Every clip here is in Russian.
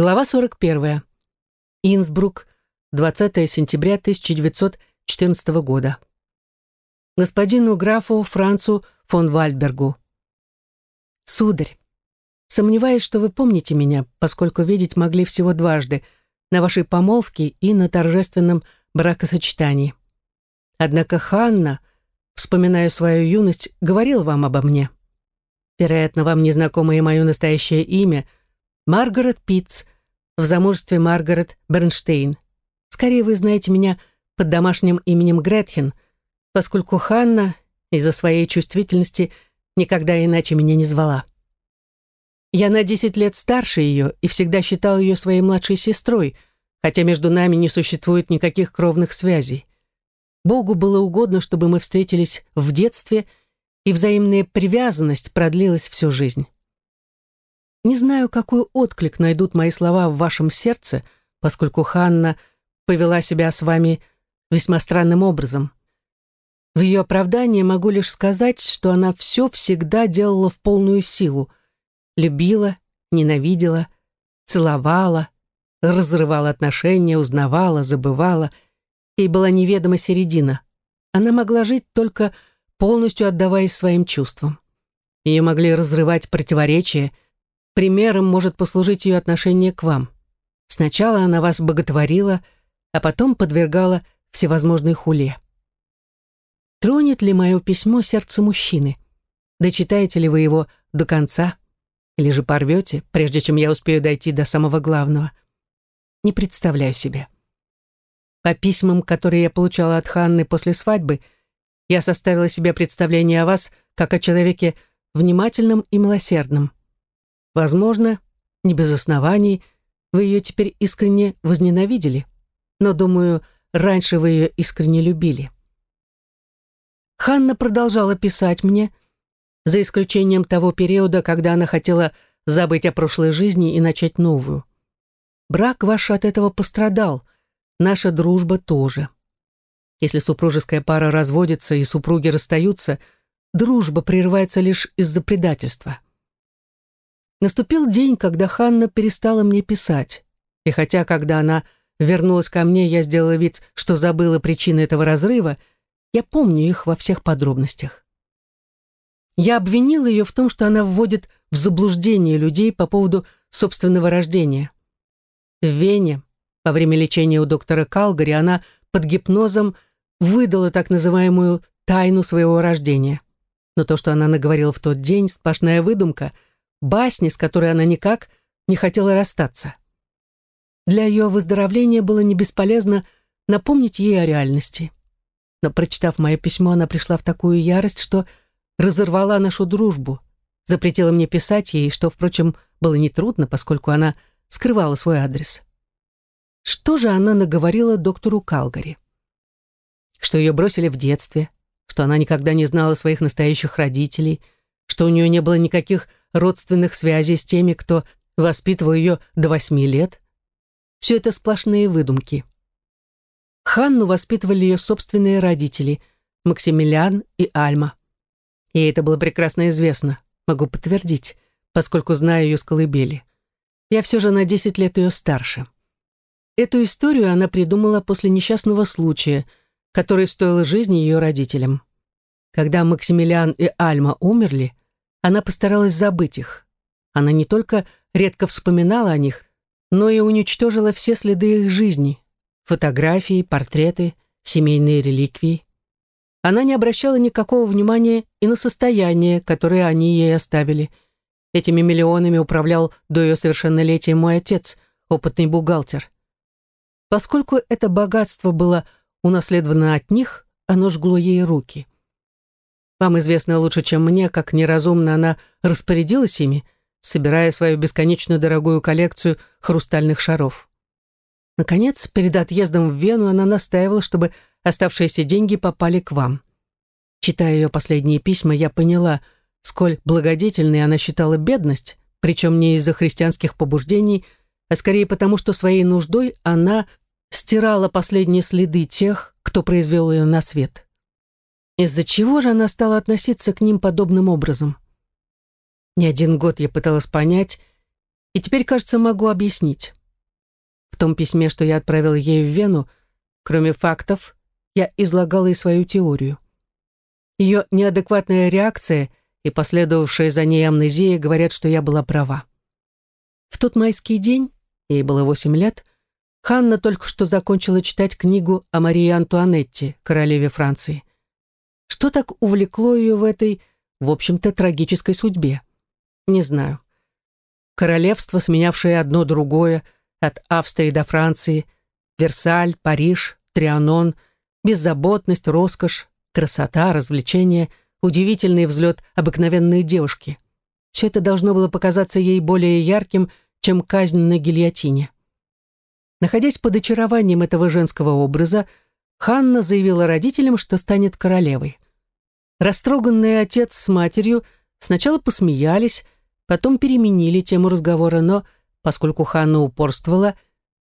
Глава 41. Инсбрук, 20 сентября 1914 года. Господину графу Францу фон Вальдбергу. Сударь, сомневаюсь, что вы помните меня, поскольку видеть могли всего дважды, на вашей помолвке и на торжественном бракосочетании. Однако Ханна, вспоминая свою юность, говорила вам обо мне. Вероятно, вам незнакомо и мое настоящее имя — Маргарет Питц, в замужестве Маргарет Бернштейн. Скорее вы знаете меня под домашним именем Гретхен, поскольку Ханна из-за своей чувствительности никогда иначе меня не звала. Я на 10 лет старше ее и всегда считал ее своей младшей сестрой, хотя между нами не существует никаких кровных связей. Богу было угодно, чтобы мы встретились в детстве, и взаимная привязанность продлилась всю жизнь. Не знаю, какой отклик найдут мои слова в вашем сердце, поскольку Ханна повела себя с вами весьма странным образом. В ее оправдание могу лишь сказать, что она все всегда делала в полную силу. Любила, ненавидела, целовала, разрывала отношения, узнавала, забывала. Ей была неведома середина. Она могла жить только полностью отдаваясь своим чувствам. Ее могли разрывать противоречия — Примером может послужить ее отношение к вам. Сначала она вас боготворила, а потом подвергала всевозможной хуле. Тронет ли мое письмо сердце мужчины? Дочитаете ли вы его до конца? Или же порвете, прежде чем я успею дойти до самого главного? Не представляю себе. По письмам, которые я получала от Ханны после свадьбы, я составила себе представление о вас как о человеке внимательном и милосердном. Возможно, не без оснований, вы ее теперь искренне возненавидели, но, думаю, раньше вы ее искренне любили. Ханна продолжала писать мне, за исключением того периода, когда она хотела забыть о прошлой жизни и начать новую. Брак ваш от этого пострадал, наша дружба тоже. Если супружеская пара разводится и супруги расстаются, дружба прерывается лишь из-за предательства. Наступил день, когда Ханна перестала мне писать. И хотя, когда она вернулась ко мне, я сделала вид, что забыла причины этого разрыва, я помню их во всех подробностях. Я обвинила ее в том, что она вводит в заблуждение людей по поводу собственного рождения. В Вене во время лечения у доктора Калгари она под гипнозом выдала так называемую тайну своего рождения. Но то, что она наговорила в тот день, сплошная выдумка — басни, с которой она никак не хотела расстаться. Для ее выздоровления было не бесполезно напомнить ей о реальности. Но, прочитав мое письмо, она пришла в такую ярость, что разорвала нашу дружбу, запретила мне писать ей, что, впрочем, было нетрудно, поскольку она скрывала свой адрес. Что же она наговорила доктору Калгари? Что ее бросили в детстве, что она никогда не знала своих настоящих родителей, что у нее не было никаких родственных связей с теми, кто воспитывал ее до восьми лет. Все это сплошные выдумки. Ханну воспитывали ее собственные родители, Максимилиан и Альма. И это было прекрасно известно, могу подтвердить, поскольку знаю ее с колыбели. Я все же на 10 лет ее старше. Эту историю она придумала после несчастного случая, который стоил жизни ее родителям. Когда Максимилиан и Альма умерли, она постаралась забыть их. Она не только редко вспоминала о них, но и уничтожила все следы их жизни. Фотографии, портреты, семейные реликвии. Она не обращала никакого внимания и на состояние, которое они ей оставили. Этими миллионами управлял до ее совершеннолетия мой отец, опытный бухгалтер. Поскольку это богатство было унаследовано от них, оно жгло ей руки. Вам известно лучше, чем мне, как неразумно она распорядилась ими, собирая свою бесконечно дорогую коллекцию хрустальных шаров. Наконец, перед отъездом в Вену она настаивала, чтобы оставшиеся деньги попали к вам. Читая ее последние письма, я поняла, сколь благодетельной она считала бедность, причем не из-за христианских побуждений, а скорее потому, что своей нуждой она стирала последние следы тех, кто произвел ее на свет. Из-за чего же она стала относиться к ним подобным образом? Не один год я пыталась понять, И теперь, кажется, могу объяснить. В том письме, что я отправил ей в Вену, кроме фактов, я излагала и свою теорию. Ее неадекватная реакция и последовавшая за ней амнезия говорят, что я была права. В тот майский день, ей было восемь лет, Ханна только что закончила читать книгу о Марии Антуанетте, королеве Франции. Что так увлекло ее в этой, в общем-то, трагической судьбе? Не знаю. Королевство, сменявшее одно другое, от Австрии до Франции, Версаль, Париж, Трианон, беззаботность, роскошь, красота, развлечения, удивительный взлет обыкновенной девушки. Все это должно было показаться ей более ярким, чем казнь на гильотине. Находясь под очарованием этого женского образа, Ханна заявила родителям, что станет королевой. Растроганный отец с матерью сначала посмеялись, потом переменили тему разговора, но, поскольку Ханна упорствовала,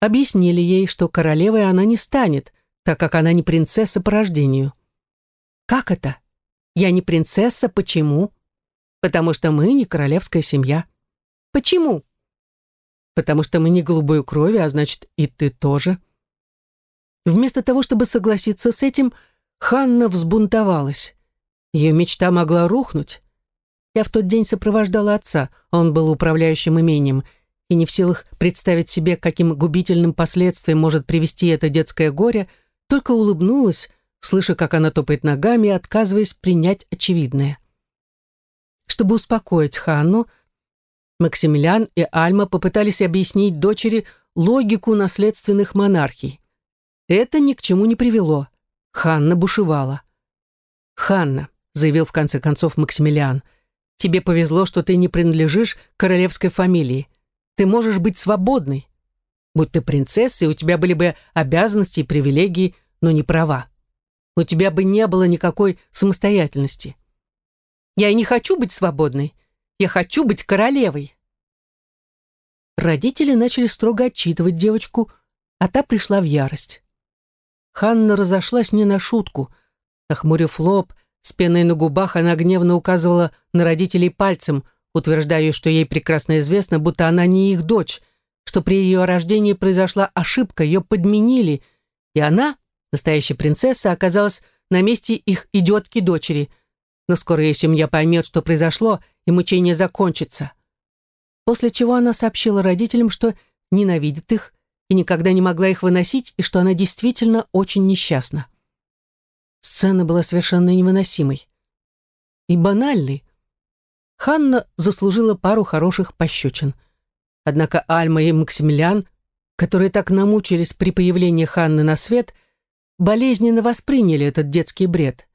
объяснили ей, что королевой она не станет, так как она не принцесса по рождению. «Как это? Я не принцесса, почему?» «Потому что мы не королевская семья». «Почему?» «Потому что мы не голубой крови, а значит, и ты тоже». Вместо того, чтобы согласиться с этим, Ханна взбунтовалась. Ее мечта могла рухнуть. Я в тот день сопровождала отца, он был управляющим имением, и не в силах представить себе, каким губительным последствиям может привести это детское горе, только улыбнулась, слыша, как она топает ногами, отказываясь принять очевидное. Чтобы успокоить Ханну, Максимилиан и Альма попытались объяснить дочери логику наследственных монархий. Это ни к чему не привело. Ханна бушевала. «Ханна», — заявил в конце концов Максимилиан, «тебе повезло, что ты не принадлежишь королевской фамилии. Ты можешь быть свободной. Будь ты принцессой, у тебя были бы обязанности и привилегии, но не права. У тебя бы не было никакой самостоятельности. Я и не хочу быть свободной. Я хочу быть королевой». Родители начали строго отчитывать девочку, а та пришла в ярость. Ханна разошлась не на шутку. Нахмурив лоб, с пеной на губах она гневно указывала на родителей пальцем, утверждая, что ей прекрасно известно, будто она не их дочь, что при ее рождении произошла ошибка, ее подменили, и она, настоящая принцесса, оказалась на месте их идиотки-дочери. Но скоро ее семья поймет, что произошло, и мучение закончится. После чего она сообщила родителям, что ненавидит их, и никогда не могла их выносить, и что она действительно очень несчастна. Сцена была совершенно невыносимой. И банальной. Ханна заслужила пару хороших пощечин. Однако Альма и Максимилиан, которые так намучились при появлении Ханны на свет, болезненно восприняли этот детский бред.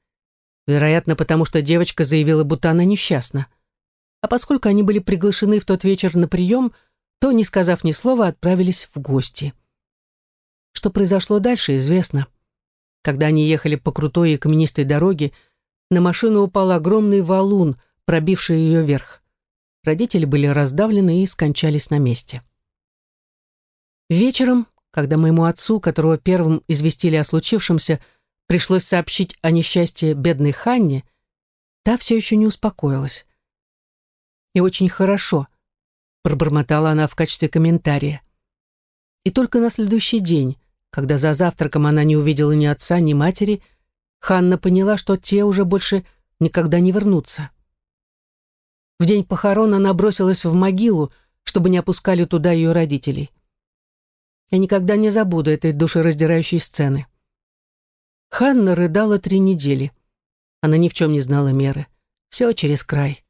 Вероятно, потому что девочка заявила, будто она несчастна. А поскольку они были приглашены в тот вечер на прием, то, не сказав ни слова, отправились в гости. Что произошло дальше, известно. Когда они ехали по крутой и каменистой дороге, на машину упал огромный валун, пробивший ее вверх. Родители были раздавлены и скончались на месте. Вечером, когда моему отцу, которого первым известили о случившемся, пришлось сообщить о несчастье бедной Ханне, та все еще не успокоилась. И очень хорошо, пробормотала она в качестве комментария. И только на следующий день, когда за завтраком она не увидела ни отца, ни матери, Ханна поняла, что те уже больше никогда не вернутся. В день похорон она бросилась в могилу, чтобы не опускали туда ее родителей. Я никогда не забуду этой душераздирающей сцены. Ханна рыдала три недели. Она ни в чем не знала меры. Все через край.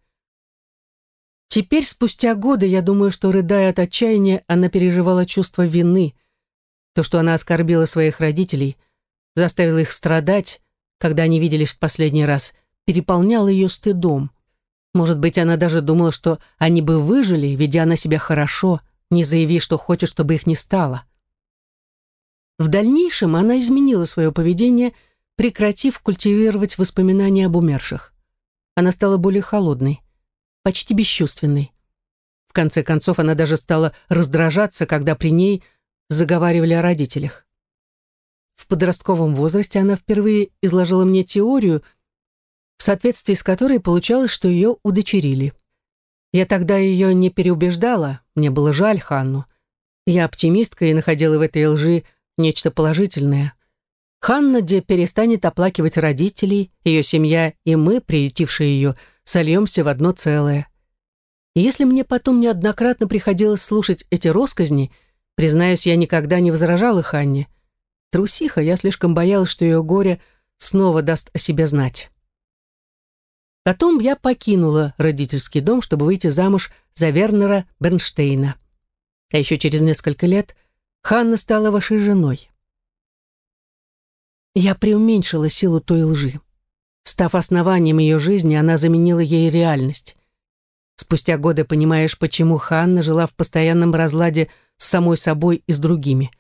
Теперь, спустя годы, я думаю, что, рыдая от отчаяния, она переживала чувство вины. То, что она оскорбила своих родителей, заставила их страдать, когда они виделись в последний раз, переполняло ее стыдом. Может быть, она даже думала, что они бы выжили, ведя на себя хорошо, не заявив, что хочет, чтобы их не стало. В дальнейшем она изменила свое поведение, прекратив культивировать воспоминания об умерших. Она стала более холодной почти бесчувственной. В конце концов, она даже стала раздражаться, когда при ней заговаривали о родителях. В подростковом возрасте она впервые изложила мне теорию, в соответствии с которой получалось, что ее удочерили. Я тогда ее не переубеждала, мне было жаль Ханну. Я оптимистка и находила в этой лжи нечто положительное. Ханна, где перестанет оплакивать родителей, ее семья и мы, приютившие ее, сольемся в одно целое. И если мне потом неоднократно приходилось слушать эти росказни, признаюсь, я никогда не возражала Ханне. Трусиха, я слишком боялась, что ее горе снова даст о себе знать. Потом я покинула родительский дом, чтобы выйти замуж за Вернера Бернштейна. А еще через несколько лет Ханна стала вашей женой. Я преуменьшила силу той лжи. Став основанием ее жизни, она заменила ей реальность. Спустя годы понимаешь, почему Ханна жила в постоянном разладе с самой собой и с другими.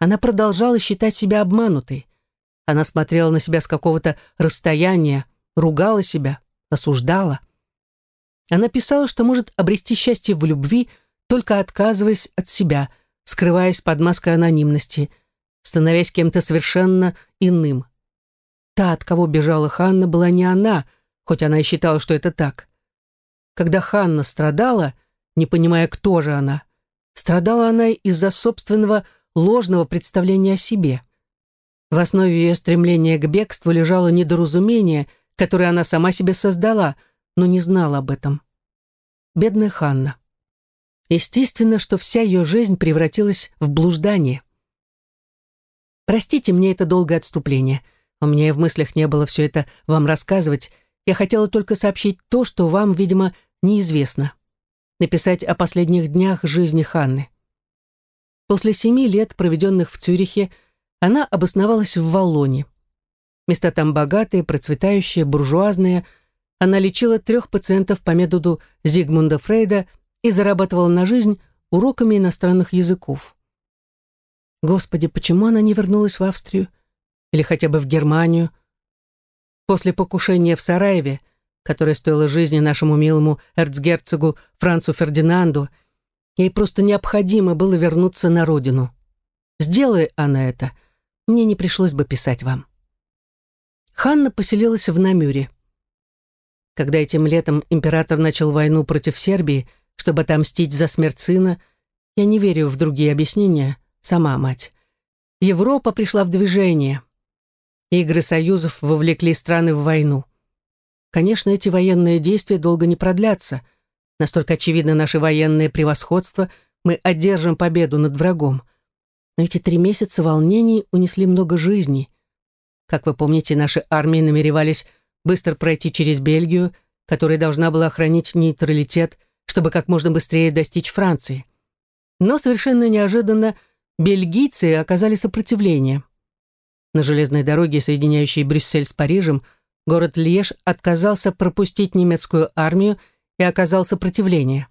Она продолжала считать себя обманутой. Она смотрела на себя с какого-то расстояния, ругала себя, осуждала. Она писала, что может обрести счастье в любви, только отказываясь от себя, скрываясь под маской анонимности, становясь кем-то совершенно иным. Та, от кого бежала Ханна, была не она, хоть она и считала, что это так. Когда Ханна страдала, не понимая, кто же она, страдала она из-за собственного ложного представления о себе. В основе ее стремления к бегству лежало недоразумение – который она сама себе создала, но не знала об этом. Бедная Ханна. Естественно, что вся ее жизнь превратилась в блуждание. Простите мне это долгое отступление. У меня и в мыслях не было все это вам рассказывать. Я хотела только сообщить то, что вам, видимо, неизвестно. Написать о последних днях жизни Ханны. После семи лет, проведенных в Цюрихе, она обосновалась в Валлоне. Места там богатые, процветающие, буржуазные. Она лечила трех пациентов по методу Зигмунда Фрейда и зарабатывала на жизнь уроками иностранных языков. Господи, почему она не вернулась в Австрию? Или хотя бы в Германию? После покушения в Сараеве, которое стоило жизни нашему милому эрцгерцогу Францу Фердинанду, ей просто необходимо было вернуться на родину. Сделай она это, мне не пришлось бы писать вам. Ханна поселилась в Намюре. Когда этим летом император начал войну против Сербии, чтобы отомстить за смерть сына, я не верю в другие объяснения, сама мать. Европа пришла в движение. Игры союзов вовлекли страны в войну. Конечно, эти военные действия долго не продлятся. Настолько очевидно наше военное превосходство, мы одержим победу над врагом. Но эти три месяца волнений унесли много жизней. Как вы помните, наши армии намеревались быстро пройти через Бельгию, которая должна была охранить нейтралитет, чтобы как можно быстрее достичь Франции. Но совершенно неожиданно бельгийцы оказали сопротивление. На железной дороге, соединяющей Брюссель с Парижем, город Льеж отказался пропустить немецкую армию и оказал сопротивление.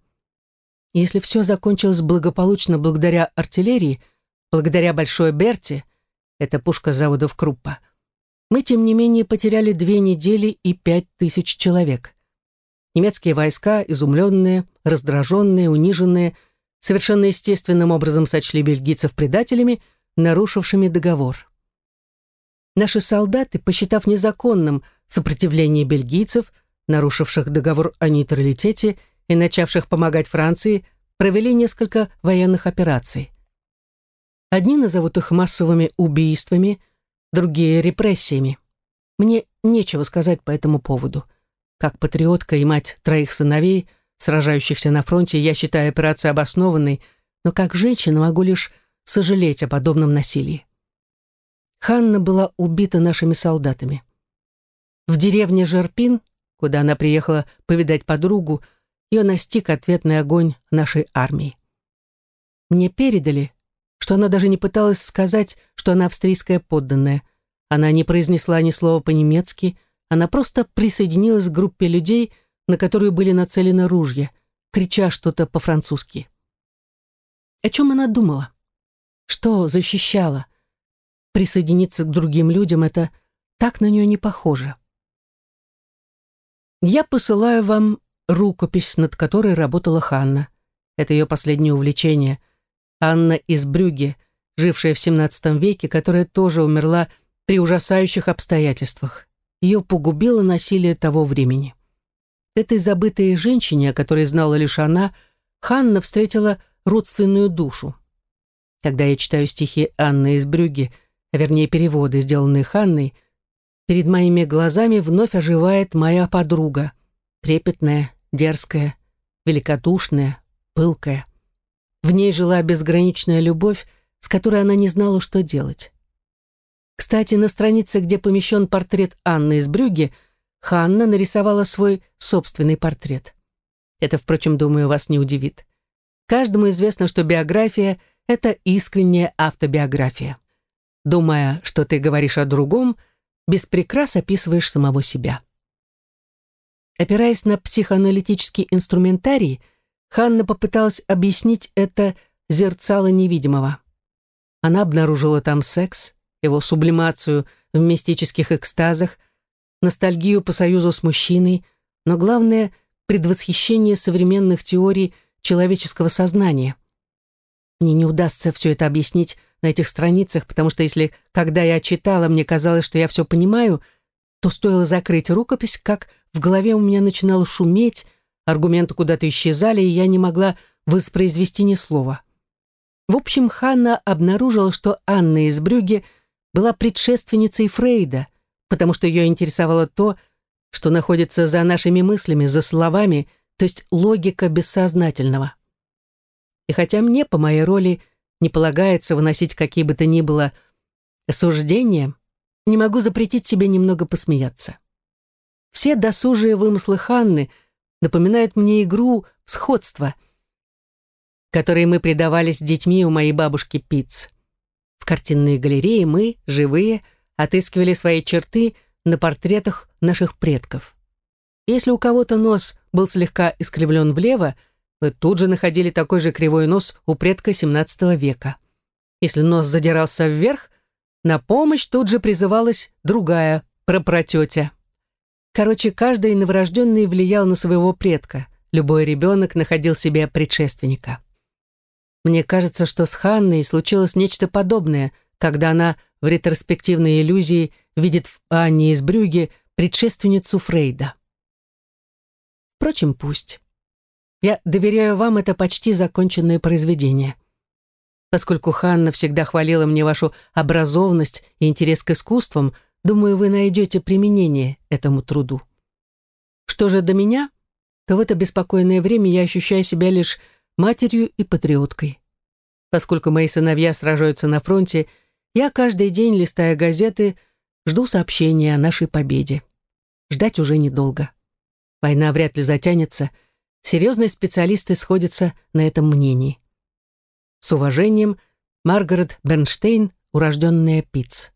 Если все закончилось благополучно благодаря артиллерии, благодаря Большой Берти, это пушка заводов Круппа, мы, тем не менее, потеряли две недели и пять тысяч человек. Немецкие войска, изумленные, раздраженные, униженные, совершенно естественным образом сочли бельгийцев предателями, нарушившими договор. Наши солдаты, посчитав незаконным сопротивление бельгийцев, нарушивших договор о нейтралитете и начавших помогать Франции, провели несколько военных операций. Одни назовут их массовыми убийствами, другие репрессиями. Мне нечего сказать по этому поводу. Как патриотка и мать троих сыновей, сражающихся на фронте, я считаю операцию обоснованной, но как женщина могу лишь сожалеть о подобном насилии. Ханна была убита нашими солдатами. В деревне Жерпин, куда она приехала повидать подругу, ее настиг ответный огонь нашей армии. Мне передали, что она даже не пыталась сказать, что она австрийская подданная. Она не произнесла ни слова по-немецки, она просто присоединилась к группе людей, на которую были нацелены ружья, крича что-то по-французски. О чем она думала? Что защищала? Присоединиться к другим людям — это так на нее не похоже. Я посылаю вам рукопись, над которой работала Ханна. Это ее последнее увлечение — Анна из Брюгге, жившая в XVII веке, которая тоже умерла при ужасающих обстоятельствах. Ее погубило насилие того времени. Этой забытой женщине, о которой знала лишь она, Ханна встретила родственную душу. Когда я читаю стихи Анны из Брюгге, а вернее переводы, сделанные Ханной, перед моими глазами вновь оживает моя подруга, трепетная, дерзкая, великодушная, пылкая. В ней жила безграничная любовь, с которой она не знала, что делать. Кстати, на странице, где помещен портрет Анны из Брюгге, Ханна нарисовала свой собственный портрет. Это, впрочем, думаю, вас не удивит. Каждому известно, что биография — это искренняя автобиография. Думая, что ты говоришь о другом, без прикрас описываешь самого себя. Опираясь на психоаналитический инструментарий, Ханна попыталась объяснить это зерцало невидимого. Она обнаружила там секс, его сублимацию в мистических экстазах, ностальгию по союзу с мужчиной, но главное — предвосхищение современных теорий человеческого сознания. Мне не удастся все это объяснить на этих страницах, потому что если, когда я читала, мне казалось, что я все понимаю, то стоило закрыть рукопись, как в голове у меня начинало шуметь, аргументы куда-то исчезали, и я не могла воспроизвести ни слова. В общем, Ханна обнаружила, что Анна из Брюгге была предшественницей Фрейда, потому что ее интересовало то, что находится за нашими мыслями, за словами, то есть логика бессознательного. И хотя мне, по моей роли, не полагается выносить какие бы то ни было суждения, не могу запретить себе немного посмеяться. Все досужие вымыслы Ханны напоминают мне игру сходства, которой мы предавались детьми у моей бабушки Пиц. В картинной галерее мы, живые, отыскивали свои черты на портретах наших предков. Если у кого-то нос был слегка искривлен влево, мы тут же находили такой же кривой нос у предка XVII века. Если нос задирался вверх, на помощь тут же призывалась другая прапратетя. Короче, каждый новорожденный влиял на своего предка. Любой ребенок находил себе предшественника. Мне кажется, что с Ханной случилось нечто подобное, когда она в ретроспективной иллюзии видит в Анне из Брюги предшественницу Фрейда. Впрочем, пусть. Я доверяю вам это почти законченное произведение. Поскольку Ханна всегда хвалила мне вашу образованность и интерес к искусствам, думаю, вы найдете применение этому труду. Что же до меня, то в это беспокойное время я ощущаю себя лишь матерью и патриоткой. Поскольку мои сыновья сражаются на фронте, я каждый день, листая газеты, жду сообщения о нашей победе. Ждать уже недолго. Война вряд ли затянется — Серьезные специалисты сходятся на этом мнении. С уважением, Маргарет Бернштейн, урожденная Питц.